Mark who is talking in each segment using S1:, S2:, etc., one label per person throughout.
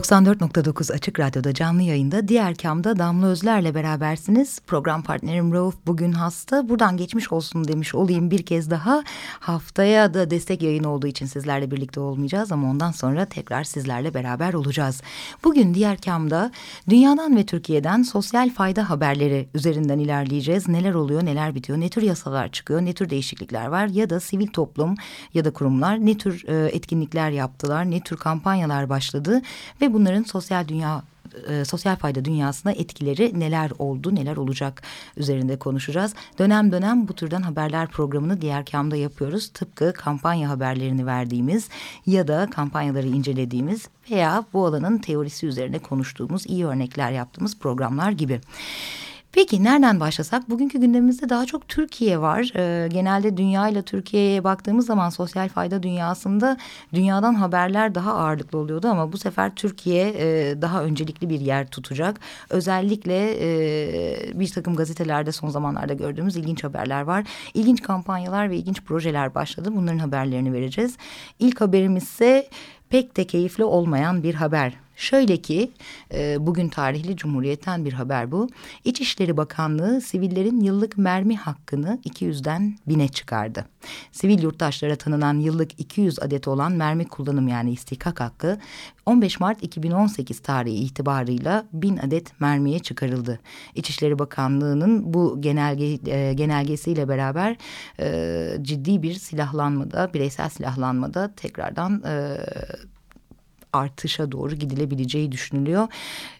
S1: 94.9 Açık Radyo'da canlı yayında diğer kamda Damla Özler'le berabersiniz. Program partnerim Rauf bugün hasta. Buradan geçmiş olsun demiş olayım bir kez daha. Haftaya da destek yayın olduğu için sizlerle birlikte olmayacağız ama ondan sonra tekrar sizlerle beraber olacağız. Bugün diğer kamda dünyadan ve Türkiye'den sosyal fayda haberleri üzerinden ilerleyeceğiz. Neler oluyor, neler bitiyor, ne tür yasalar çıkıyor, ne tür değişiklikler var ya da sivil toplum ya da kurumlar ne tür e, etkinlikler yaptılar, ne tür kampanyalar başladı ve bunların sosyal dünya e, sosyal fayda dünyasına etkileri neler oldu, neler olacak üzerinde konuşacağız. Dönem dönem bu türden haberler programını diğer kamda yapıyoruz. Tıpkı kampanya haberlerini verdiğimiz ya da kampanyaları incelediğimiz veya bu alanın teorisi üzerine konuştuğumuz, iyi örnekler yaptığımız programlar gibi. Peki nereden başlasak? Bugünkü gündemimizde daha çok Türkiye var. Ee, genelde dünya ile Türkiye'ye baktığımız zaman sosyal fayda dünyasında dünyadan haberler daha ağırlıklı oluyordu ama bu sefer Türkiye e, daha öncelikli bir yer tutacak. Özellikle e, bir takım gazetelerde son zamanlarda gördüğümüz ilginç haberler var. İlginç kampanyalar ve ilginç projeler başladı. Bunların haberlerini vereceğiz. İlk haberimiz ise pek de keyifli olmayan bir haber. Şöyle ki e, bugün tarihli Cumhuriyet'ten bir haber bu. İçişleri Bakanlığı sivillerin yıllık mermi hakkını 200'den 1000'e çıkardı. Sivil yurttaşlara tanınan yıllık 200 adet olan mermi kullanım yani istikak hakkı 15 Mart 2018 tarihi itibarıyla 1000 adet mermiye çıkarıldı. İçişleri Bakanlığı'nın bu genelge, e, genelgesiyle beraber e, ciddi bir silahlanmada, bireysel silahlanmada tekrardan... E, artışa doğru gidilebileceği düşünülüyor.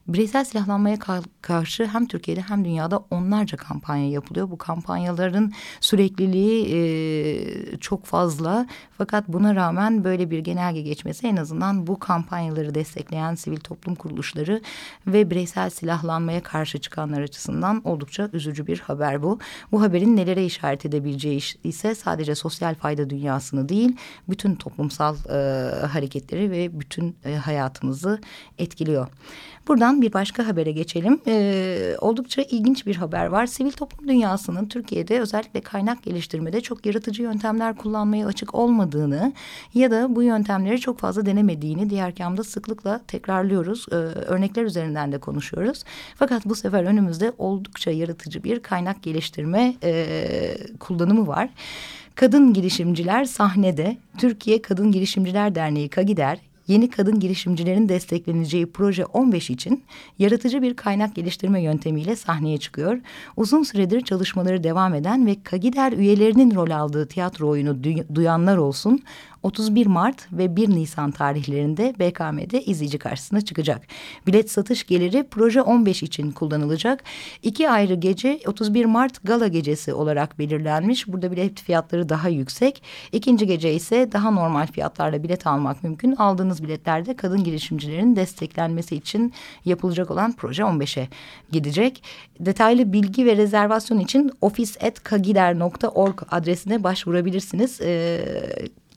S1: Bireysel silahlanmaya karşı hem Türkiye'de hem dünyada onlarca kampanya yapılıyor. Bu kampanyaların sürekliliği e, çok fazla. Fakat buna rağmen böyle bir genelge geçmesi en azından bu kampanyaları destekleyen sivil toplum kuruluşları ve bireysel silahlanmaya karşı çıkanlar açısından oldukça üzücü bir haber bu. Bu haberin nelere işaret edebileceği ise sadece sosyal fayda dünyasını değil, bütün toplumsal e, hareketleri ve bütün e, hayatımızı etkiliyor. Buradan bir başka habere geçelim. Ee, oldukça ilginç bir haber var. Sivil toplum dünyasının Türkiye'de özellikle kaynak geliştirmede çok yaratıcı yöntemler kullanmaya açık olmadığını ya da bu yöntemleri çok fazla denemediğini diğer kamda sıklıkla tekrarlıyoruz. Ee, örnekler üzerinden de konuşuyoruz. Fakat bu sefer önümüzde oldukça yaratıcı bir kaynak geliştirme e, kullanımı var. Kadın girişimciler sahnede Türkiye Kadın Girişimciler Derneği KAGİDER yeni kadın girişimcilerin destekleneceği proje 15 için yaratıcı bir kaynak geliştirme yöntemiyle sahneye çıkıyor. Uzun süredir çalışmaları devam eden ve Kagider üyelerinin rol aldığı tiyatro oyunu duyanlar olsun 31 Mart ve 1 Nisan tarihlerinde BKM'de izleyici karşısına çıkacak. Bilet satış geliri proje 15 için kullanılacak. İki ayrı gece 31 Mart gala gecesi olarak belirlenmiş. Burada bilet fiyatları daha yüksek. İkinci gece ise daha normal fiyatlarla bilet almak mümkün. Aldığınız biletlerde kadın girişimcilerin desteklenmesi için yapılacak olan proje 15'e gidecek. Detaylı bilgi ve rezervasyon için office.kagider.org adresine başvurabilirsiniz. Ee,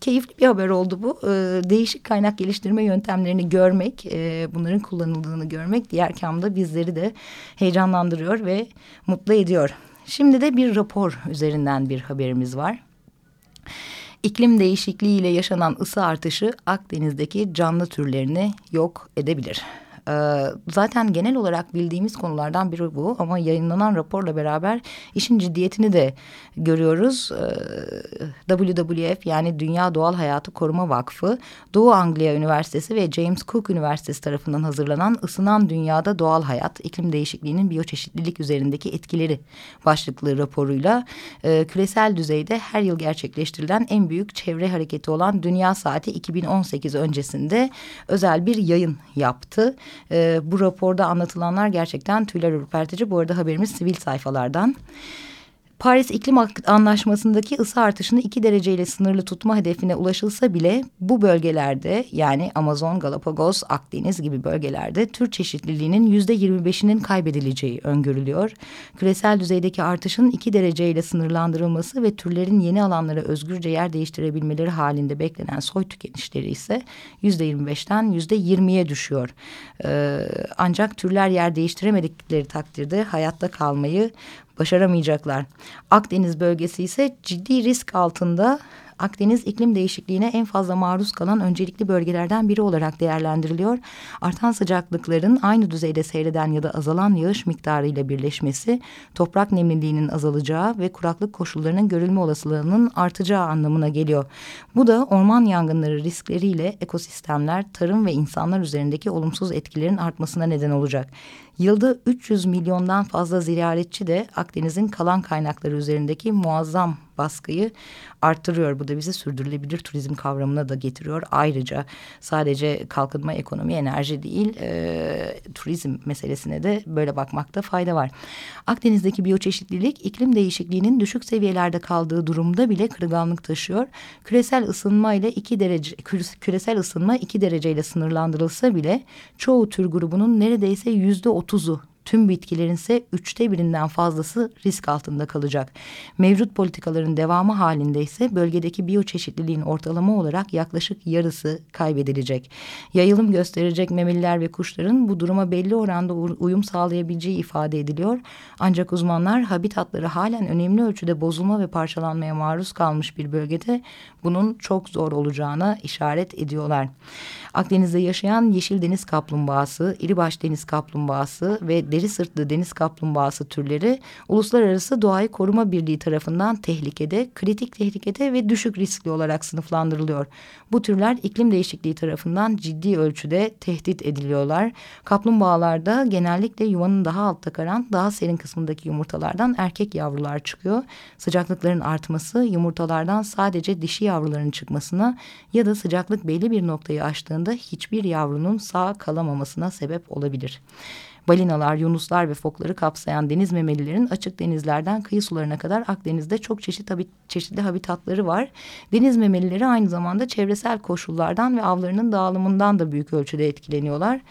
S1: keyifli bir haber oldu bu. E, değişik kaynak geliştirme yöntemlerini görmek, e, bunların kullanıldığını görmek diğer kamda bizleri de heyecanlandırıyor ve mutlu ediyor. Şimdi de bir rapor üzerinden bir haberimiz var. İklim değişikliğiyle yaşanan ısı artışı Akdeniz'deki canlı türlerini yok edebilir. Ee, zaten genel olarak bildiğimiz konulardan biri bu ama yayınlanan raporla beraber işin ciddiyetini de görüyoruz. Ee, WWF yani Dünya Doğal Hayatı Koruma Vakfı, Doğu Anglia Üniversitesi ve James Cook Üniversitesi tarafından hazırlanan Isınan Dünyada Doğal Hayat, İklim Değişikliğinin Biyoçeşitlilik Üzerindeki Etkileri başlıklı raporuyla e, küresel düzeyde her yıl gerçekleştirilen en büyük çevre hareketi olan Dünya Saati 2018 öncesinde özel bir yayın yaptı. E, bu raporda anlatılanlar gerçekten tüyler ürpertici. Bu arada haberimiz sivil sayfalardan. Paris İklim Anlaşması'ndaki ısı artışını iki dereceyle sınırlı tutma hedefine ulaşılsa bile bu bölgelerde yani Amazon, Galapagos, Akdeniz gibi bölgelerde tür çeşitliliğinin yüzde yirmi beşinin kaybedileceği öngörülüyor. Küresel düzeydeki artışın iki dereceyle sınırlandırılması ve türlerin yeni alanlara özgürce yer değiştirebilmeleri halinde beklenen soy tükenişleri ise yüzde yirmi beşten yüzde yirmiye düşüyor. Ee, ancak türler yer değiştiremedikleri takdirde hayatta kalmayı başaramayacaklar. Akdeniz bölgesi ise ciddi risk altında Akdeniz iklim değişikliğine en fazla maruz kalan öncelikli bölgelerden biri olarak değerlendiriliyor. Artan sıcaklıkların aynı düzeyde seyreden ya da azalan yağış miktarı ile birleşmesi, toprak nemliliğinin azalacağı ve kuraklık koşullarının görülme olasılığının artacağı anlamına geliyor. Bu da orman yangınları riskleriyle ekosistemler, tarım ve insanlar üzerindeki olumsuz etkilerin artmasına neden olacak. Yılda 300 milyondan fazla ziyaretçi de Akdeniz'in kalan kaynakları üzerindeki muazzam baskıyı arttırıyor. Bu da bizi sürdürülebilir turizm kavramına da getiriyor. Ayrıca sadece kalkınma, ekonomi, enerji değil e, turizm meselesine de böyle bakmakta fayda var. Akdeniz'deki biyoçeşitlilik iklim değişikliğinin düşük seviyelerde kaldığı durumda bile kırılganlık taşıyor. Küresel ısınma ile iki derece küresel ısınma iki dereceyle sınırlandırılsa bile çoğu tür grubunun neredeyse yüzde otuzu tüm bitkilerin ise üçte birinden fazlası risk altında kalacak. Mevcut politikaların devamı halinde ise bölgedeki biyoçeşitliliğin ortalama olarak yaklaşık yarısı kaybedilecek. Yayılım gösterecek memeliler ve kuşların bu duruma belli oranda uyum sağlayabileceği ifade ediliyor. Ancak uzmanlar habitatları halen önemli ölçüde bozulma ve parçalanmaya maruz kalmış bir bölgede bunun çok zor olacağına işaret ediyorlar. Akdeniz'de yaşayan yeşil deniz kaplumbağası, iribaş deniz kaplumbağası ve deri sırtlı deniz kaplumbağası türleri Uluslararası Doğayı Koruma Birliği tarafından tehlikede, kritik tehlikede ve düşük riskli olarak sınıflandırılıyor. Bu türler iklim değişikliği tarafından ciddi ölçüde tehdit ediliyorlar. Kaplumbağalarda genellikle yuvanın daha altta karan, daha serin kısmındaki yumurtalardan erkek yavrular çıkıyor. Sıcaklıkların artması yumurtalardan sadece dişi yavruların çıkmasına ya da sıcaklık belli bir noktayı aştığında hiçbir yavrunun sağ kalamamasına sebep olabilir. Balinalar, yunuslar ve fokları kapsayan deniz memelilerin açık denizlerden kıyı sularına kadar Akdeniz'de çok çeşit çeşitli habitatları var. Deniz memelileri aynı zamanda çevresel koşullardan ve avlarının dağılımından da büyük ölçüde etkileniyorlar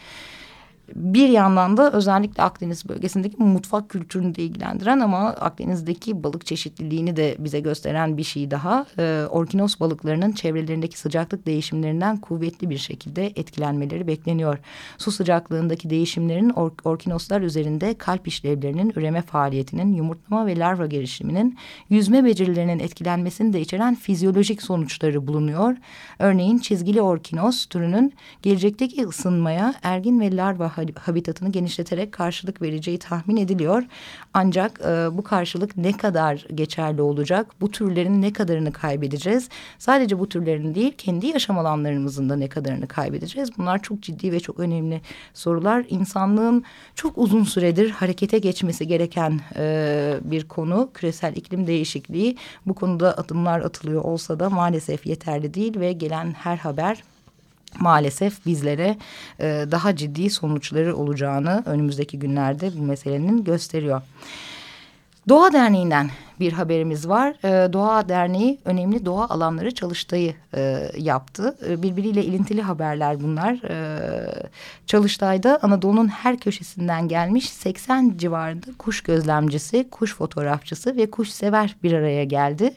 S1: bir yandan da özellikle Akdeniz bölgesindeki mutfak kültürünü de ilgilendiren ama Akdeniz'deki balık çeşitliliğini de bize gösteren bir şey daha. Ee, orkinos balıklarının çevrelerindeki sıcaklık değişimlerinden kuvvetli bir şekilde etkilenmeleri bekleniyor. Su sıcaklığındaki değişimlerin or orkinoslar üzerinde kalp işlevlerinin, üreme faaliyetinin, yumurtlama ve larva gelişiminin, yüzme becerilerinin etkilenmesini de içeren fizyolojik sonuçları bulunuyor. Örneğin çizgili orkinos türünün gelecekteki ısınmaya ergin ve larva habitatını genişleterek karşılık vereceği tahmin ediliyor. Ancak e, bu karşılık ne kadar geçerli olacak? Bu türlerin ne kadarını kaybedeceğiz? Sadece bu türlerin değil, kendi yaşam alanlarımızın da ne kadarını kaybedeceğiz? Bunlar çok ciddi ve çok önemli sorular. İnsanlığın çok uzun süredir harekete geçmesi gereken e, bir konu. Küresel iklim değişikliği bu konuda adımlar atılıyor olsa da maalesef yeterli değil ve gelen her haber maalesef bizlere e, daha ciddi sonuçları olacağını önümüzdeki günlerde bu meselenin gösteriyor. Doğa Derneği'nden bir haberimiz var. E, doğa Derneği önemli doğa alanları çalıştayı e, yaptı. E, birbiriyle ilintili haberler bunlar. E, Çalıştay'da Anadolu'nun her köşesinden gelmiş 80 civarında kuş gözlemcisi, kuş fotoğrafçısı ve kuş sever bir araya geldi.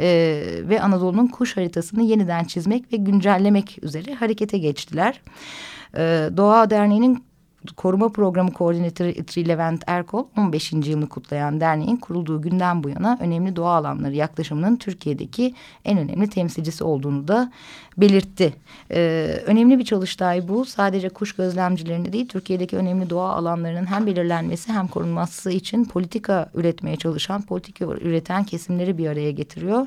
S1: E, ve Anadolu'nun kuş haritasını yeniden çizmek ve güncellemek üzere harekete geçtiler. E, Doğa Derneği'nin Koruma Programı Koordinatörü Levent Erkol 15. yılını kutlayan derneğin kurulduğu günden bu yana önemli doğa alanları yaklaşımının Türkiye'deki en önemli temsilcisi olduğunu da belirtti. Ee, önemli bir çalıştay bu. Sadece kuş gözlemcilerini değil Türkiye'deki önemli doğa alanlarının hem belirlenmesi hem korunması için politika üretmeye çalışan, politika üreten kesimleri bir araya getiriyor.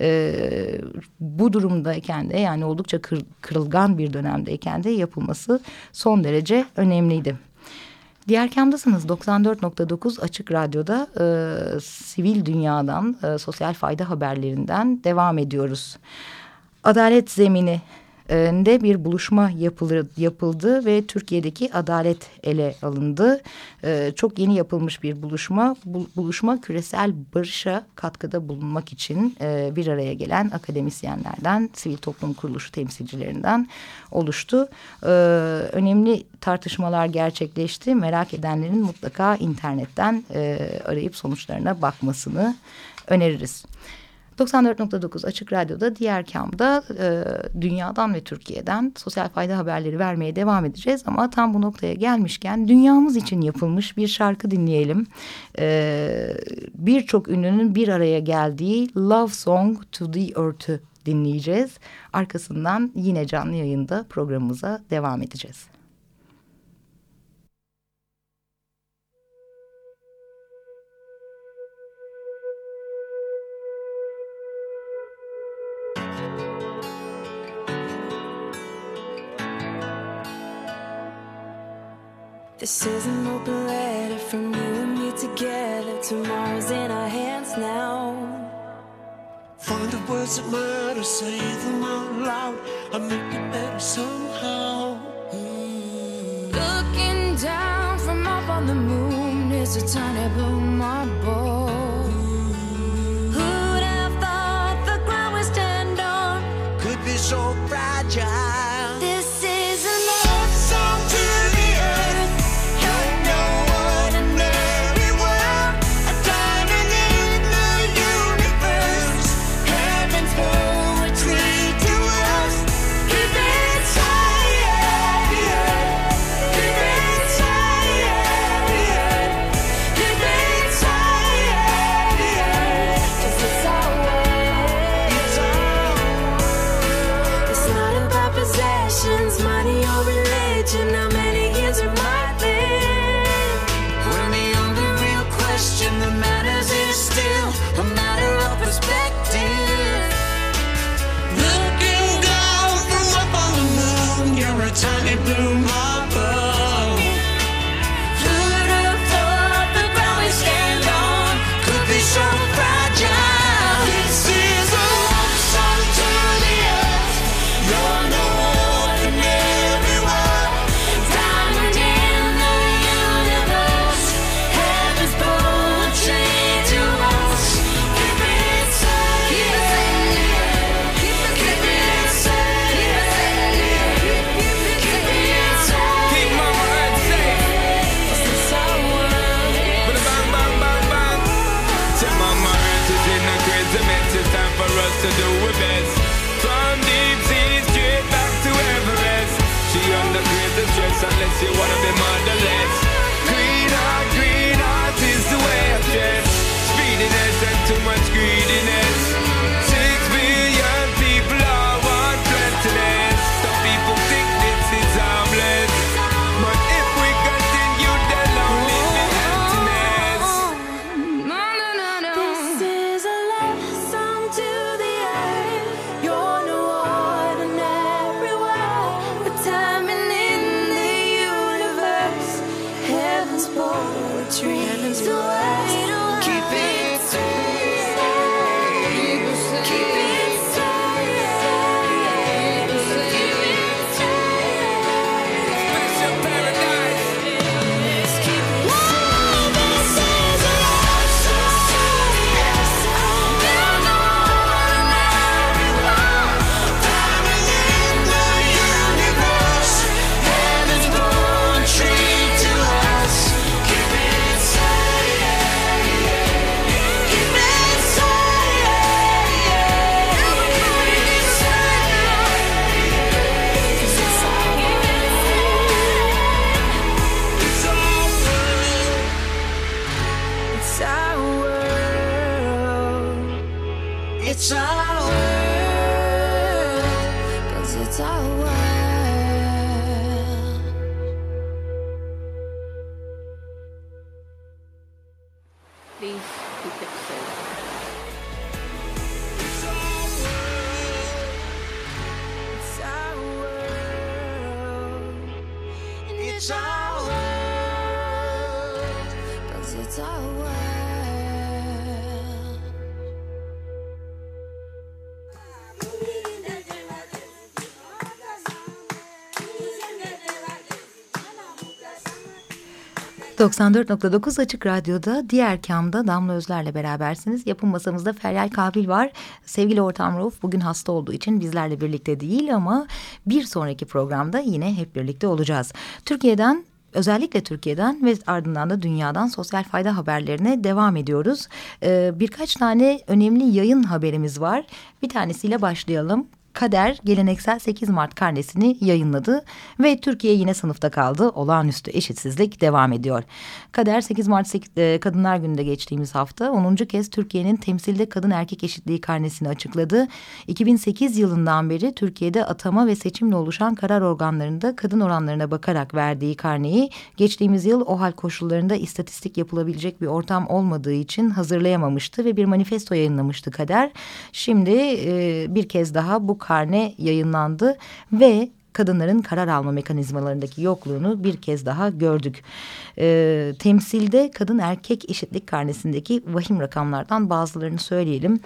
S1: Ee, bu durumdayken de yani oldukça kır, kırılgan bir dönemdeyken de yapılması son derece önemliydi. Diğer kamdasınız 94.9 Açık Radyo'da e, sivil dünyadan, e, sosyal fayda haberlerinden devam ediyoruz. Adalet zemini de bir buluşma yapılır, yapıldı ve Türkiye'deki adalet ele alındı. E, çok yeni yapılmış bir buluşma. Bu, buluşma küresel barışa katkıda bulunmak için e, bir araya gelen akademisyenlerden, sivil toplum kuruluşu temsilcilerinden oluştu. E, önemli tartışmalar gerçekleşti. Merak edenlerin mutlaka internetten e, arayıp sonuçlarına bakmasını öneririz. 94.9 Açık Radyo'da diğer kamda e, dünyadan ve Türkiye'den sosyal fayda haberleri vermeye devam edeceğiz. Ama tam bu noktaya gelmişken dünyamız için yapılmış bir şarkı dinleyelim. E, Birçok ünlünün bir araya geldiği Love Song to the Earth'ü dinleyeceğiz. Arkasından yine canlı yayında programımıza devam edeceğiz.
S2: This is an open letter from you and me together. Tomorrow's in our hands now.
S3: Find the words that matter, say them out loud. I make it better somehow.
S2: Mm. Looking down from up on the moon is a tiny blue marble. please keep it safe. It's our world,
S3: cause it's our world.
S1: 94.9 Açık Radyo'da diğer kamda Damla Özler'le berabersiniz. Yapım masamızda Feryal Kabil var. Sevgili ortam Rauf bugün hasta olduğu için bizlerle birlikte değil ama bir sonraki programda yine hep birlikte olacağız. Türkiye'den özellikle Türkiye'den ve ardından da dünyadan sosyal fayda haberlerine devam ediyoruz. Ee, birkaç tane önemli yayın haberimiz var. Bir tanesiyle başlayalım. Kader geleneksel 8 Mart karnesini yayınladı ve Türkiye yine sınıfta kaldı. Olağanüstü eşitsizlik devam ediyor. Kader 8 Mart e, Kadınlar Günü'nde geçtiğimiz hafta 10. kez Türkiye'nin temsilde kadın erkek eşitliği karnesini açıkladı. 2008 yılından beri Türkiye'de atama ve seçimle oluşan karar organlarında kadın oranlarına bakarak verdiği karneyi geçtiğimiz yıl o hal koşullarında istatistik yapılabilecek bir ortam olmadığı için hazırlayamamıştı ve bir manifesto yayınlamıştı Kader. Şimdi e, bir kez daha bu karne yayınlandı ve kadınların karar alma mekanizmalarındaki yokluğunu bir kez daha gördük. E, temsilde kadın erkek eşitlik karnesindeki vahim rakamlardan bazılarını söyleyelim.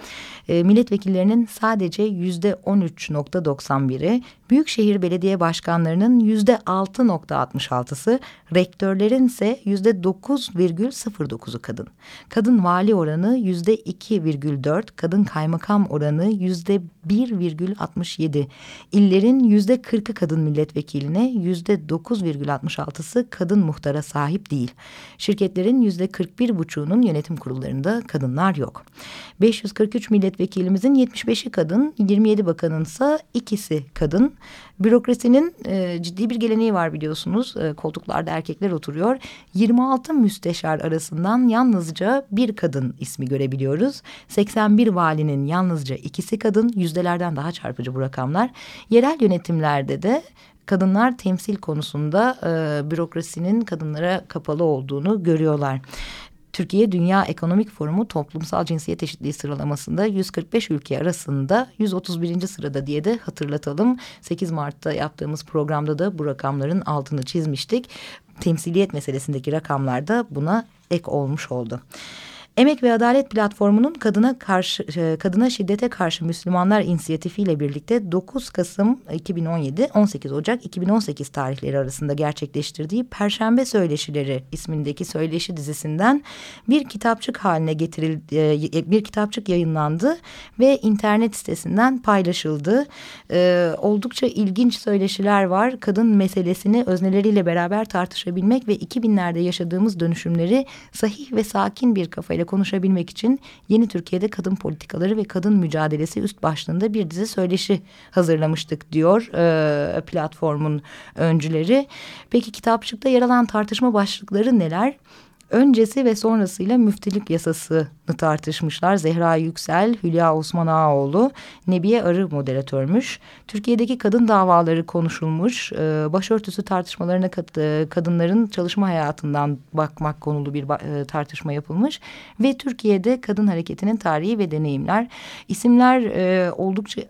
S1: E, milletvekillerinin sadece yüzde 13.91'i, büyükşehir belediye başkanlarının yüzde 6.66'sı, rektörlerin ise yüzde 9,09'u kadın. Kadın vali oranı yüzde 2,4, kadın kaymakam oranı yüzde 1,67, illerin yüzde 40'ı kadın milletvekiline yüzde 9,66'sı kadın muhtara sahip değil. Şirketlerin yüzde 41 buçuğunun yönetim kurullarında kadınlar yok. 543 milletvekilimizin 75'i kadın, 27 bakanınsa ikisi kadın. Bürokrasinin e, ciddi bir geleneği var biliyorsunuz. E, koltuklarda erkekler oturuyor. 26 müsteşar arasından yalnızca bir kadın ismi görebiliyoruz. 81 valinin yalnızca ikisi kadın. Yüzdelerden daha çarpıcı bu rakamlar. Yerel yönetimlerde de kadınlar temsil konusunda e, bürokrasinin kadınlara kapalı olduğunu görüyorlar. Türkiye Dünya Ekonomik Forumu toplumsal cinsiyet eşitliği sıralamasında 145 ülke arasında 131. sırada diye de hatırlatalım. 8 Mart'ta yaptığımız programda da bu rakamların altını çizmiştik. Temsiliyet meselesindeki rakamlar da buna ek olmuş oldu. Emek ve Adalet Platformu'nun kadına karşı e, kadına şiddete karşı Müslümanlar inisiyatifiyle birlikte 9 Kasım 2017 18 Ocak 2018 tarihleri arasında gerçekleştirdiği Perşembe Söyleşileri ismindeki söyleşi dizisinden bir kitapçık haline getirildi e, bir kitapçık yayınlandı ve internet sitesinden paylaşıldı. Ee, oldukça ilginç söyleşiler var. Kadın meselesini özneleriyle beraber tartışabilmek ve 2000'lerde yaşadığımız dönüşümleri sahih ve sakin bir kafayla konuşabilmek için Yeni Türkiye'de kadın politikaları ve kadın mücadelesi üst başlığında bir dizi söyleşi hazırlamıştık diyor e, platformun öncüleri. Peki kitapçıkta yer alan tartışma başlıkları neler? Öncesi ve sonrasıyla müftülük yasasını tartışmışlar. Zehra Yüksel, Hülya Osman Ağaoğlu, Nebiye Arı moderatörmüş. Türkiye'deki kadın davaları konuşulmuş. Ee, başörtüsü tartışmalarına kat, e, kadınların çalışma hayatından bakmak konulu bir e, tartışma yapılmış. Ve Türkiye'de kadın hareketinin tarihi ve deneyimler. İsimler e, oldukça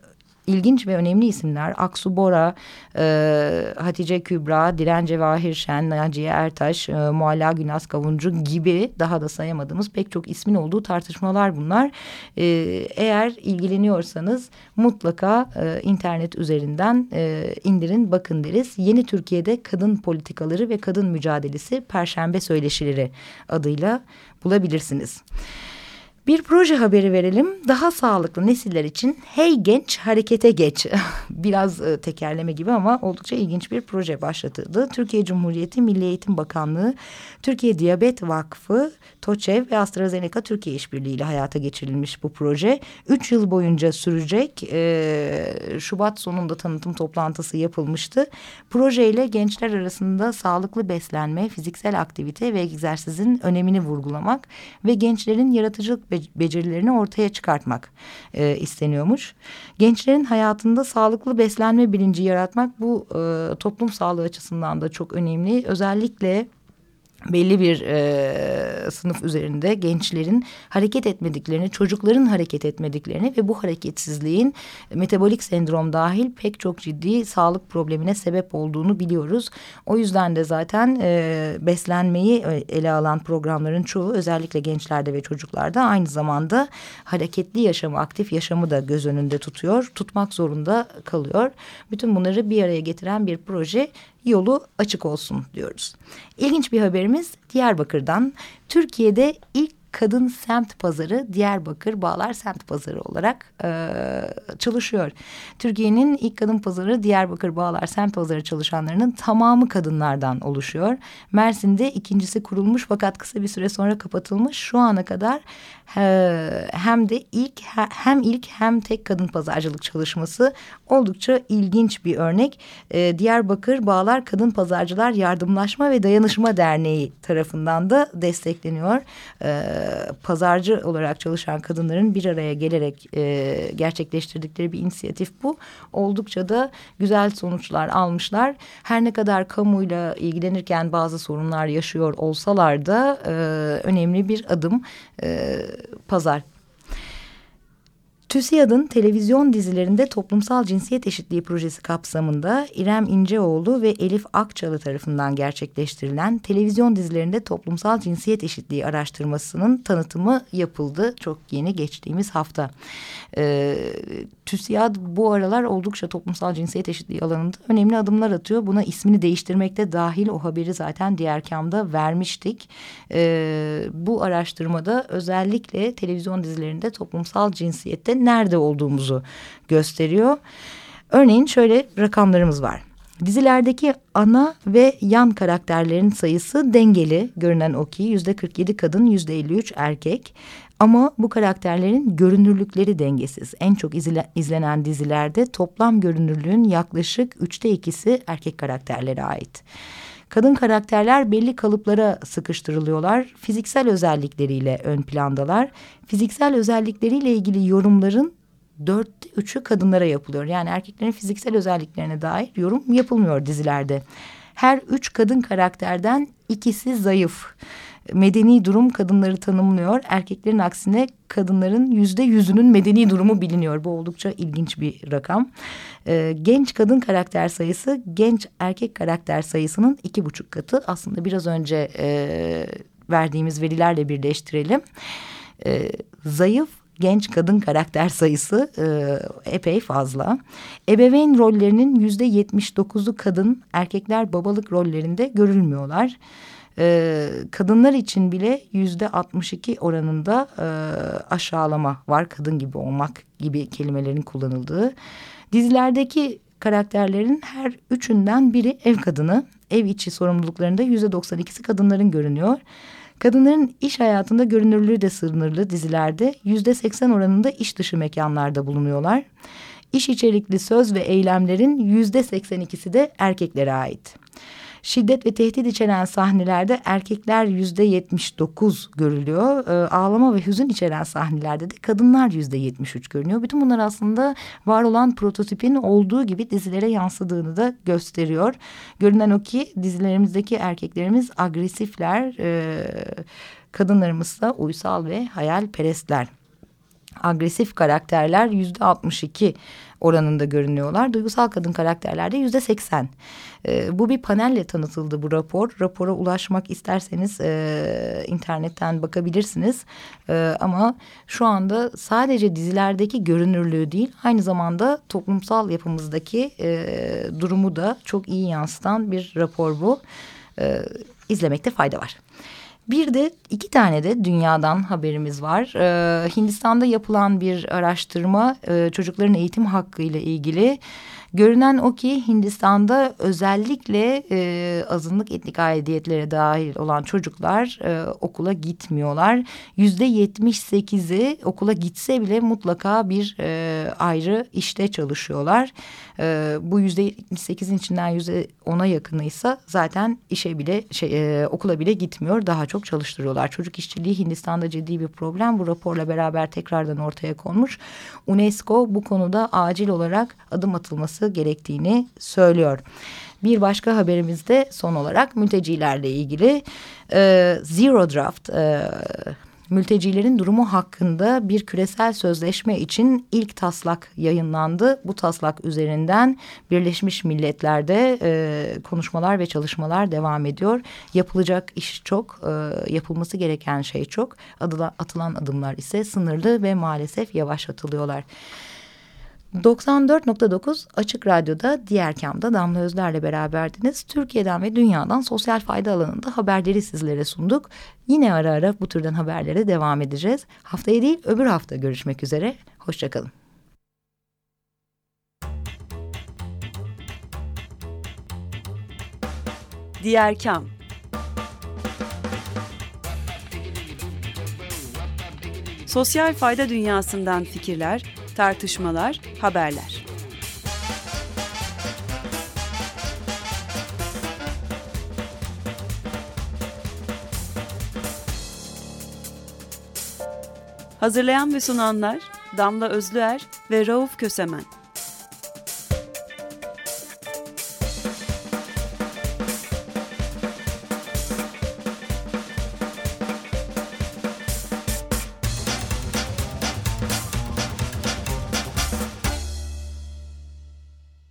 S1: ilginç ve önemli isimler Aksu Bora, e, Hatice Kübra, Diren Cevahir Şen, Naciye Ertaş, e, Mualla Günaz Kavuncu gibi daha da sayamadığımız pek çok ismin olduğu tartışmalar bunlar. E, eğer ilgileniyorsanız mutlaka e, internet üzerinden e, indirin bakın deriz. Yeni Türkiye'de kadın politikaları ve kadın mücadelesi Perşembe Söyleşileri adıyla bulabilirsiniz. Bir proje haberi verelim. Daha sağlıklı nesiller için Hey Genç Harekete Geç. Biraz e, tekerleme gibi ama oldukça ilginç bir proje başlatıldı. Türkiye Cumhuriyeti Milli Eğitim Bakanlığı, Türkiye Diyabet Vakfı, TOÇEV ve AstraZeneca Türkiye işbirliğiyle hayata geçirilmiş bu proje. Üç yıl boyunca sürecek. E, Şubat sonunda tanıtım toplantısı yapılmıştı. Projeyle gençler arasında sağlıklı beslenme, fiziksel aktivite ve egzersizin önemini vurgulamak ve gençlerin yaratıcılık becerilerini ortaya çıkartmak e, isteniyormuş. Gençlerin hayatında sağlıklı beslenme bilinci yaratmak bu e, toplum sağlığı açısından da çok önemli. Özellikle belli bir e, sınıf üzerinde gençlerin hareket etmediklerini, çocukların hareket etmediklerini ve bu hareketsizliğin metabolik sendrom dahil pek çok ciddi sağlık problemine sebep olduğunu biliyoruz. O yüzden de zaten e, beslenmeyi ele alan programların çoğu özellikle gençlerde ve çocuklarda aynı zamanda hareketli yaşamı, aktif yaşamı da göz önünde tutuyor, tutmak zorunda kalıyor. Bütün bunları bir araya getiren bir proje yolu açık olsun diyoruz. İlginç bir haberimiz Diyarbakır'dan. Türkiye'de ilk kadın semt pazarı Diyarbakır Bağlar Semt Pazarı olarak e, çalışıyor. Türkiye'nin ilk kadın pazarı Diyarbakır Bağlar Semt Pazarı çalışanlarının tamamı kadınlardan oluşuyor. Mersin'de ikincisi kurulmuş fakat kısa bir süre sonra kapatılmış. Şu ana kadar e, hem de ilk hem ilk hem tek kadın pazarcılık çalışması oldukça ilginç bir örnek. E, Diyarbakır Bağlar Kadın Pazarcılar Yardımlaşma ve Dayanışma Derneği tarafından da destekleniyor. E, pazarcı olarak çalışan kadınların bir araya gelerek e, gerçekleştirdikleri bir inisiyatif bu. Oldukça da güzel sonuçlar almışlar. Her ne kadar kamuyla ilgilenirken bazı sorunlar yaşıyor olsalar da e, önemli bir adım e, pazar. TÜSİAD'ın televizyon dizilerinde toplumsal cinsiyet eşitliği projesi kapsamında İrem İnceoğlu ve Elif Akçalı tarafından gerçekleştirilen televizyon dizilerinde toplumsal cinsiyet eşitliği araştırmasının tanıtımı yapıldı. Çok yeni geçtiğimiz hafta. Ee, TÜSİAD bu aralar oldukça toplumsal cinsiyet eşitliği alanında önemli adımlar atıyor. Buna ismini değiştirmekte dahil o haberi zaten diğer kamda vermiştik. Ee, bu araştırmada özellikle televizyon dizilerinde toplumsal cinsiyette nerede olduğumuzu gösteriyor. Örneğin şöyle rakamlarımız var. Dizilerdeki ana ve yan karakterlerin sayısı dengeli görünen o ki yüzde 47 kadın yüzde 53 erkek. Ama bu karakterlerin görünürlükleri dengesiz. En çok izle, izlenen dizilerde toplam görünürlüğün yaklaşık üçte ikisi erkek karakterlere ait. Kadın karakterler belli kalıplara sıkıştırılıyorlar. Fiziksel özellikleriyle ön plandalar. Fiziksel özellikleriyle ilgili yorumların dörtte üçü kadınlara yapılıyor. Yani erkeklerin fiziksel özelliklerine dair yorum yapılmıyor dizilerde. Her üç kadın karakterden ikisi zayıf medeni durum kadınları tanımlıyor. Erkeklerin aksine kadınların yüzde yüzünün medeni durumu biliniyor. Bu oldukça ilginç bir rakam. Ee, genç kadın karakter sayısı genç erkek karakter sayısının iki buçuk katı. Aslında biraz önce e, verdiğimiz verilerle birleştirelim. E, zayıf genç kadın karakter sayısı e, epey fazla. Ebeveyn rollerinin yüzde yetmiş dokuzu kadın, erkekler babalık rollerinde görülmüyorlar e, kadınlar için bile yüzde 62 oranında e, aşağılama var. Kadın gibi olmak gibi kelimelerin kullanıldığı. Dizilerdeki karakterlerin her üçünden biri ev kadını. Ev içi sorumluluklarında yüzde 92'si kadınların görünüyor. Kadınların iş hayatında görünürlüğü de sınırlı dizilerde yüzde 80 oranında iş dışı mekanlarda bulunuyorlar. İş içerikli söz ve eylemlerin yüzde 82'si de erkeklere ait. Şiddet ve tehdit içeren sahnelerde erkekler yüzde yetmiş dokuz görülüyor. E, ağlama ve hüzün içeren sahnelerde de kadınlar yüzde yetmiş üç görünüyor. Bütün bunlar aslında var olan prototipin olduğu gibi dizilere yansıdığını da gösteriyor. Görünen o ki dizilerimizdeki erkeklerimiz agresifler, e, kadınlarımız da uysal ve hayalperestler agresif karakterler yüzde 62 oranında görünüyorlar. Duygusal kadın karakterlerde yüzde 80. E, bu bir panelle tanıtıldı bu rapor. Rapora ulaşmak isterseniz e, internetten bakabilirsiniz. E, ama şu anda sadece dizilerdeki görünürlüğü değil aynı zamanda toplumsal yapımızdaki e, durumu da çok iyi yansıtan bir rapor bu. E, izlemekte fayda var. Bir de iki tane de dünyadan haberimiz var. Ee, Hindistan'da yapılan bir araştırma e, çocukların eğitim hakkı ile ilgili. Görünen o ki Hindistan'da özellikle e, azınlık etnik aidiyetlere dahil olan çocuklar e, okula gitmiyorlar. Yüzde yetmiş sekizi okula gitse bile mutlaka bir e, ayrı işte çalışıyorlar. E, bu yüzde yetmiş sekizin içinden yüzde ona yakınıysa zaten işe bile şey, e, okula bile gitmiyor. Daha çok çalıştırıyorlar. Çocuk işçiliği Hindistan'da ciddi bir problem. Bu raporla beraber tekrardan ortaya konmuş. UNESCO bu konuda acil olarak adım atılması gerektiğini söylüyor. Bir başka haberimizde son olarak mültecilerle ilgili e, Zero Draft e, mültecilerin durumu hakkında bir küresel sözleşme için ilk taslak yayınlandı. Bu taslak üzerinden Birleşmiş Milletler'de e, konuşmalar ve çalışmalar devam ediyor. Yapılacak iş çok, e, yapılması gereken şey çok. Adıla, atılan adımlar ise sınırlı ve maalesef yavaş atılıyorlar. 94.9 Açık Radyo'da diğer kamda Damla Özler'le beraberdiniz. Türkiye'den ve dünyadan sosyal fayda alanında haberleri sizlere sunduk. Yine ara ara bu türden haberlere devam edeceğiz. Haftaya değil öbür hafta görüşmek üzere. Hoşçakalın.
S4: Diğer Kam Sosyal fayda dünyasından fikirler, tartışmalar, haberler. Hazırlayan ve sunanlar Damla Özlüer ve Rauf Kösemen.